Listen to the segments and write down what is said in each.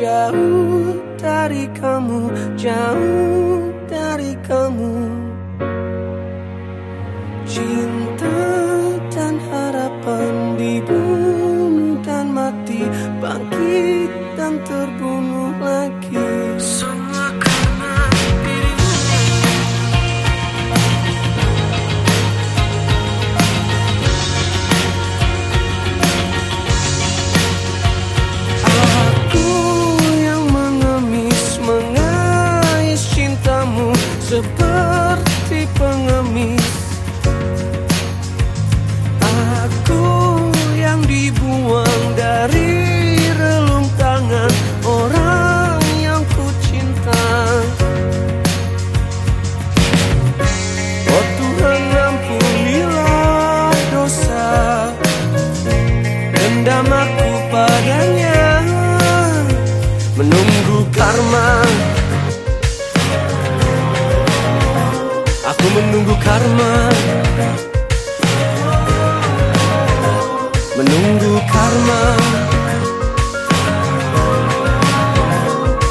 jauh dari kamu, jauh dari kamu. Cinta dan harapan dibunuh dan mati, bangkit dan terbunuh lagi. Seperti pengemis Aku menunggu karma. Menunggu karma.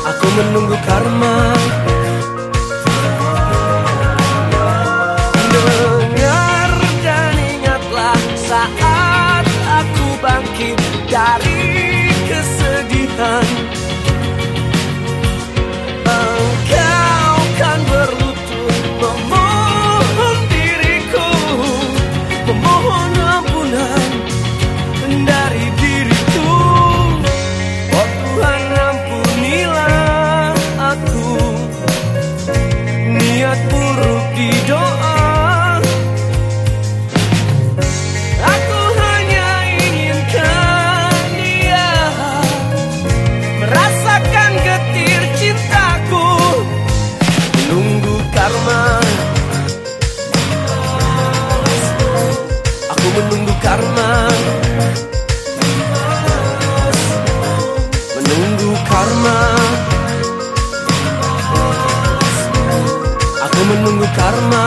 Aku menunggu karma. Dengar dan ingatlah saat aku bangkit dari karma. Aku menunggu karma. Menunggu karma. Aku menunggu karma